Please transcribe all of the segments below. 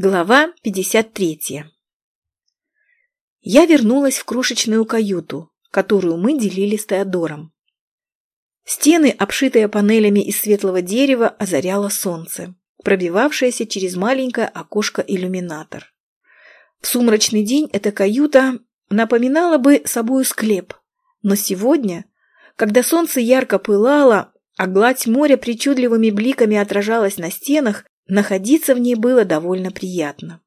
Глава 53 Я вернулась в крошечную каюту, которую мы делили с Теодором. Стены, обшитые панелями из светлого дерева, озаряло солнце, пробивавшееся через маленькое окошко-иллюминатор. В сумрачный день эта каюта напоминала бы собою склеп, но сегодня, когда солнце ярко пылало, а гладь моря причудливыми бликами отражалась на стенах, Находиться в ней было довольно приятно.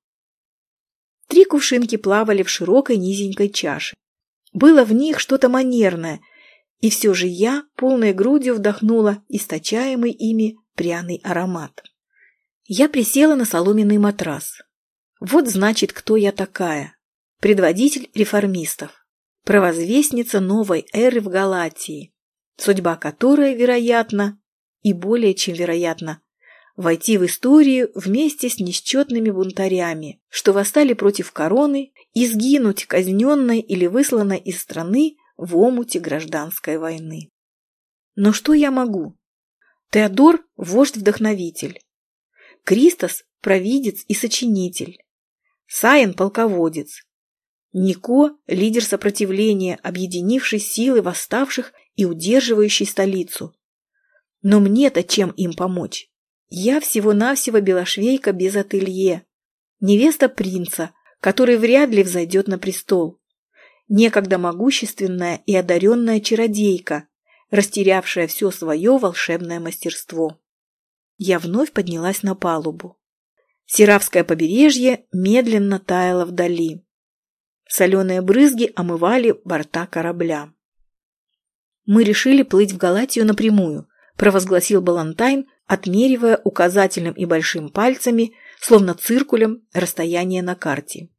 Три кувшинки плавали в широкой низенькой чаше. Было в них что-то манерное, и все же я полной грудью вдохнула источаемый ими пряный аромат. Я присела на соломенный матрас. Вот значит, кто я такая. Предводитель реформистов. Провозвестница новой эры в Галатии, судьба которой, вероятно, и более чем вероятно, войти в историю вместе с несчетными бунтарями, что восстали против короны, и сгинуть казненной или высланной из страны в омуте гражданской войны. Но что я могу? Теодор – вождь-вдохновитель. Кристос – провидец и сочинитель. Саин – полководец. Нико – лидер сопротивления, объединивший силы восставших и удерживающий столицу. Но мне-то чем им помочь? Я всего-навсего белошвейка без ателье. Невеста принца, который вряд ли взойдет на престол. Некогда могущественная и одаренная чародейка, растерявшая все свое волшебное мастерство. Я вновь поднялась на палубу. Сиравское побережье медленно таяло вдали. Соленые брызги омывали борта корабля. Мы решили плыть в Галатию напрямую, провозгласил Балантайн, отмеривая указательным и большим пальцами, словно циркулем, расстояние на карте.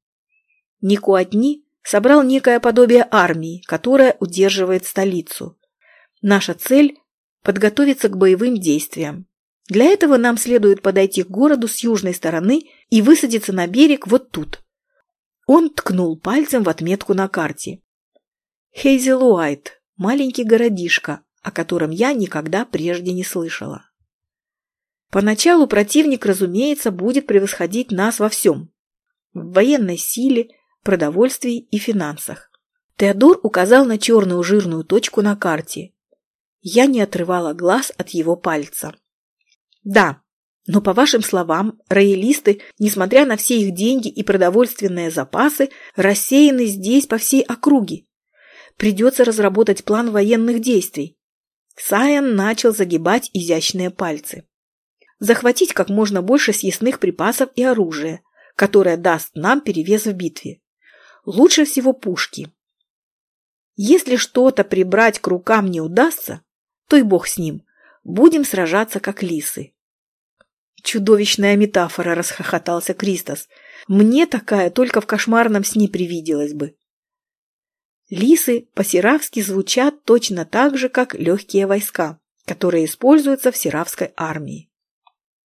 Никуатни собрал некое подобие армии, которая удерживает столицу. Наша цель – подготовиться к боевым действиям. Для этого нам следует подойти к городу с южной стороны и высадиться на берег вот тут. Он ткнул пальцем в отметку на карте. Хейзелуайт – маленький городишко, о котором я никогда прежде не слышала. Поначалу противник, разумеется, будет превосходить нас во всем. В военной силе, продовольствии и финансах. Теодор указал на черную жирную точку на карте. Я не отрывала глаз от его пальца. Да, но по вашим словам, роялисты, несмотря на все их деньги и продовольственные запасы, рассеяны здесь по всей округе. Придется разработать план военных действий. Сайан начал загибать изящные пальцы захватить как можно больше съестных припасов и оружия, которое даст нам перевес в битве. Лучше всего пушки. Если что-то прибрать к рукам не удастся, то и бог с ним. Будем сражаться как лисы. Чудовищная метафора, расхохотался Кристос. Мне такая только в кошмарном сне привиделась бы. Лисы по-сиравски звучат точно так же, как легкие войска, которые используются в сиравской армии.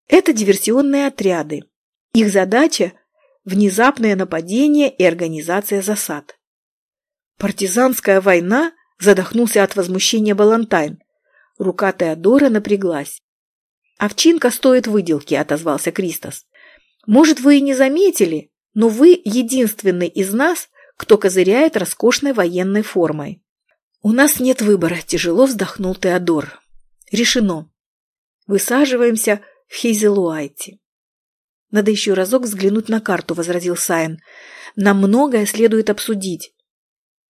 Это диверсионные отряды. Их задача – внезапное нападение и организация засад. Партизанская война задохнулся от возмущения Балантайн. Рука Теодора напряглась. «Овчинка стоит выделки», – отозвался Кристос. «Может, вы и не заметили, но вы единственный из нас, кто козыряет роскошной военной формой». «У нас нет выбора», – тяжело вздохнул Теодор. «Решено. Высаживаемся в Хейзелуайте. «Надо еще разок взглянуть на карту», — возразил Сайн. «Нам многое следует обсудить».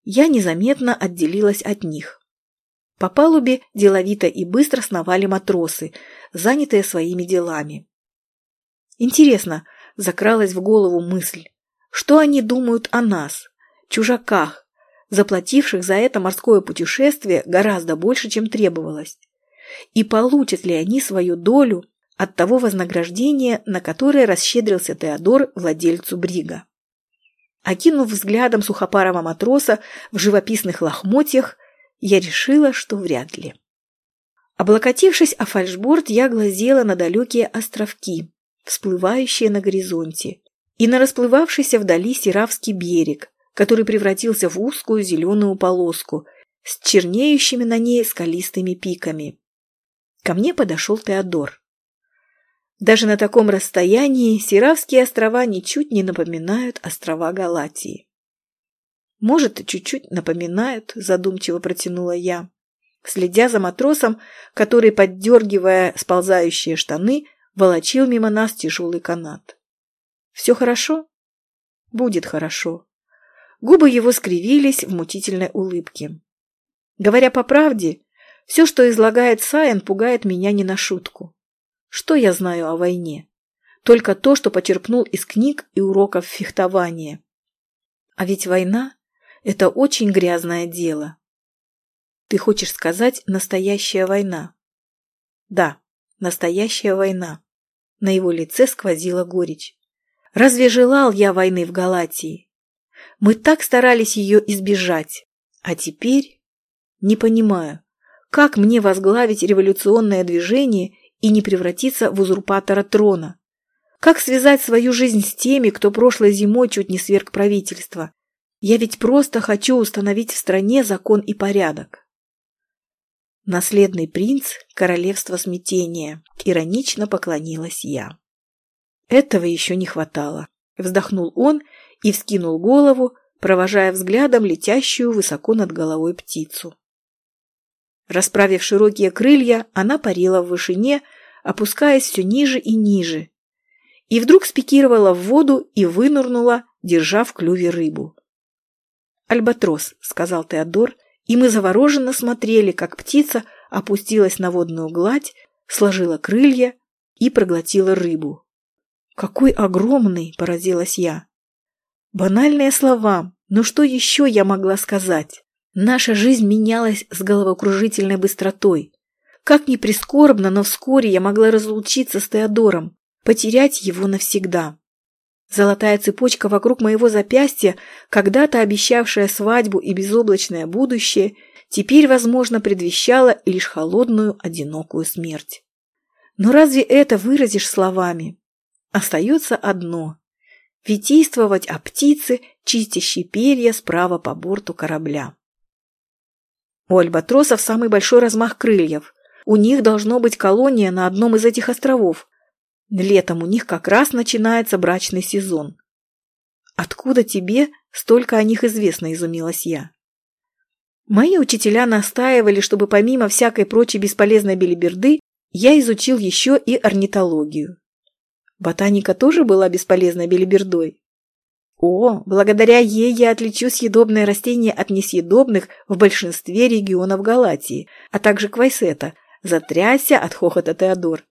Я незаметно отделилась от них. По палубе деловито и быстро сновали матросы, занятые своими делами. Интересно, закралась в голову мысль, что они думают о нас, чужаках, заплативших за это морское путешествие гораздо больше, чем требовалось. И получат ли они свою долю от того вознаграждения, на которое расщедрился Теодор владельцу брига. Окинув взглядом сухопарого матроса в живописных лохмотьях, я решила, что вряд ли. Облокотившись о фальшборд, я глазела на далекие островки, всплывающие на горизонте, и на расплывавшийся вдали Сиравский берег, который превратился в узкую зеленую полоску с чернеющими на ней скалистыми пиками. Ко мне подошел Теодор. Даже на таком расстоянии Сиравские острова ничуть не напоминают острова Галатии. Может, чуть-чуть напоминают, задумчиво протянула я, следя за матросом, который, поддергивая сползающие штаны, волочил мимо нас тяжелый канат. Все хорошо? Будет хорошо. Губы его скривились в мутительной улыбке. Говоря по правде, все, что излагает Сайен, пугает меня не на шутку. Что я знаю о войне? Только то, что почерпнул из книг и уроков фехтования. А ведь война – это очень грязное дело. Ты хочешь сказать «настоящая война»? Да, настоящая война. На его лице сквозила горечь. Разве желал я войны в Галатии? Мы так старались ее избежать. А теперь... Не понимаю, как мне возглавить революционное движение и не превратиться в узурпатора трона? Как связать свою жизнь с теми, кто прошлой зимой чуть не сверг правительство? Я ведь просто хочу установить в стране закон и порядок. Наследный принц королевства смятения. Иронично поклонилась я. Этого еще не хватало. Вздохнул он и вскинул голову, провожая взглядом летящую высоко над головой птицу. Расправив широкие крылья, она парила в вышине, опускаясь все ниже и ниже. И вдруг спикировала в воду и вынырнула, держа в клюве рыбу. «Альбатрос», — сказал Теодор, и мы завороженно смотрели, как птица опустилась на водную гладь, сложила крылья и проглотила рыбу. «Какой огромный!» — поразилась я. Банальные слова, но что еще я могла сказать? Наша жизнь менялась с головокружительной быстротой. Как ни прискорбно, но вскоре я могла разлучиться с Теодором, потерять его навсегда. Золотая цепочка вокруг моего запястья, когда-то обещавшая свадьбу и безоблачное будущее, теперь, возможно, предвещала лишь холодную, одинокую смерть. Но разве это выразишь словами? Остается одно – витийствовать о птице, чистящей перья справа по борту корабля. У альбатросов самый большой размах крыльев. У них должно быть колония на одном из этих островов. Летом у них как раз начинается брачный сезон. «Откуда тебе столько о них известно?» – изумилась я. Мои учителя настаивали, чтобы помимо всякой прочей бесполезной белиберды я изучил еще и орнитологию. Ботаника тоже была бесполезной белибердой. О, благодаря ей я отличу съедобные растения от несъедобных в большинстве регионов Галатии, а также Квайсета, затрясся от хохота Теодор.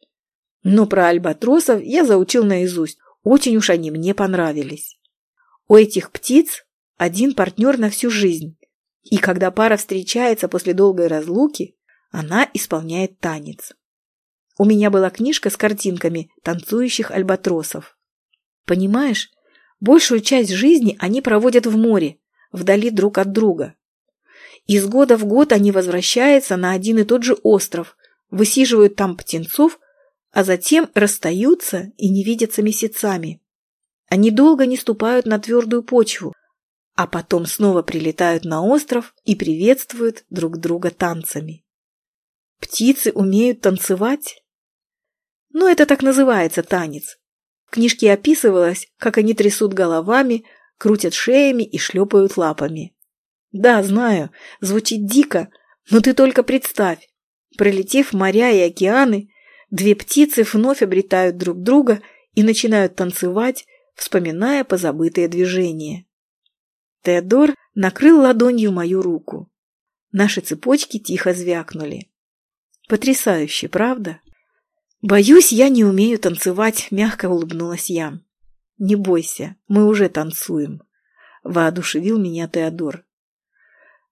Но про альбатросов я заучил наизусть, очень уж они мне понравились. У этих птиц один партнер на всю жизнь, и когда пара встречается после долгой разлуки, она исполняет танец. У меня была книжка с картинками танцующих альбатросов. Понимаешь, Большую часть жизни они проводят в море, вдали друг от друга. Из года в год они возвращаются на один и тот же остров, высиживают там птенцов, а затем расстаются и не видятся месяцами. Они долго не ступают на твердую почву, а потом снова прилетают на остров и приветствуют друг друга танцами. Птицы умеют танцевать? Ну, это так называется танец. В книжке описывалось, как они трясут головами, крутят шеями и шлепают лапами. Да, знаю, звучит дико, но ты только представь. Пролетев моря и океаны, две птицы вновь обретают друг друга и начинают танцевать, вспоминая позабытые движения. Теодор накрыл ладонью мою руку. Наши цепочки тихо звякнули. Потрясающе, правда? «Боюсь, я не умею танцевать», — мягко улыбнулась я. «Не бойся, мы уже танцуем», — воодушевил меня Теодор.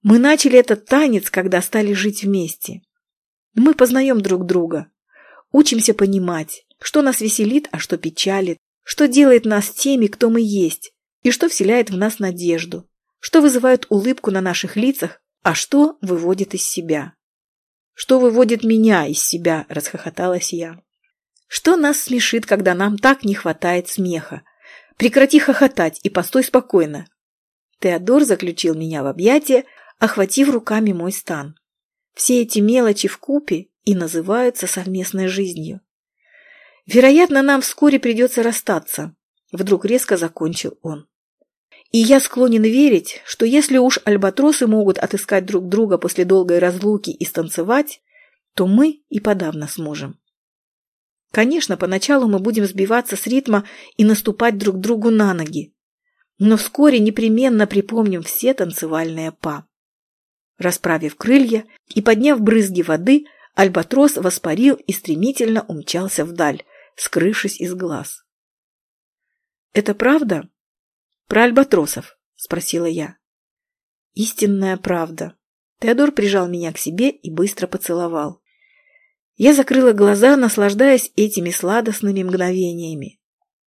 «Мы начали этот танец, когда стали жить вместе. Мы познаем друг друга, учимся понимать, что нас веселит, а что печалит, что делает нас теми, кто мы есть, и что вселяет в нас надежду, что вызывает улыбку на наших лицах, а что выводит из себя. Что выводит меня из себя, расхохоталась я. Что нас смешит, когда нам так не хватает смеха? Прекрати хохотать и постой спокойно. Теодор заключил меня в объятия, охватив руками мой стан. Все эти мелочи в купе и называются совместной жизнью. Вероятно, нам вскоре придется расстаться, вдруг резко закончил он. И я склонен верить, что если уж альбатросы могут отыскать друг друга после долгой разлуки и станцевать, то мы и подавно сможем. Конечно, поначалу мы будем сбиваться с ритма и наступать друг другу на ноги, но вскоре непременно припомним все танцевальные па. Расправив крылья и подняв брызги воды, альбатрос воспарил и стремительно умчался вдаль, скрывшись из глаз. «Это правда?» «Про альбатросов?» – спросила я. «Истинная правда». Теодор прижал меня к себе и быстро поцеловал. Я закрыла глаза, наслаждаясь этими сладостными мгновениями.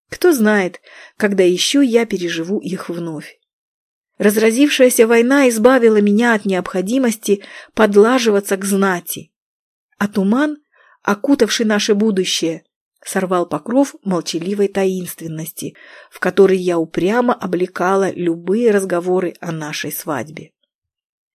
Кто знает, когда еще я переживу их вновь. Разразившаяся война избавила меня от необходимости подлаживаться к знати. А туман, окутавший наше будущее, сорвал покров молчаливой таинственности, в который я упрямо облекала любые разговоры о нашей свадьбе.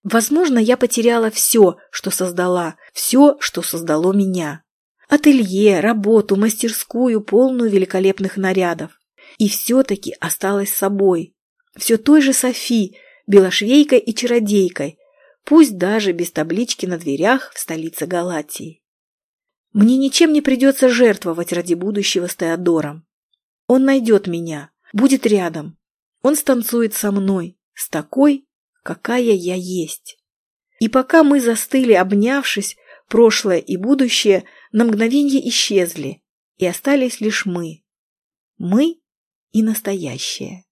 Возможно, я потеряла все, что создала, все, что создало меня. Ателье, работу, мастерскую, полную великолепных нарядов. И все-таки осталась собой. Все той же Софи, белошвейкой и чародейкой, пусть даже без таблички на дверях в столице Галатии. Мне ничем не придется жертвовать ради будущего с Теодором. Он найдет меня, будет рядом. Он станцует со мной, с такой, какая я есть. И пока мы застыли, обнявшись, прошлое и будущее на мгновение исчезли, и остались лишь мы. Мы и настоящее.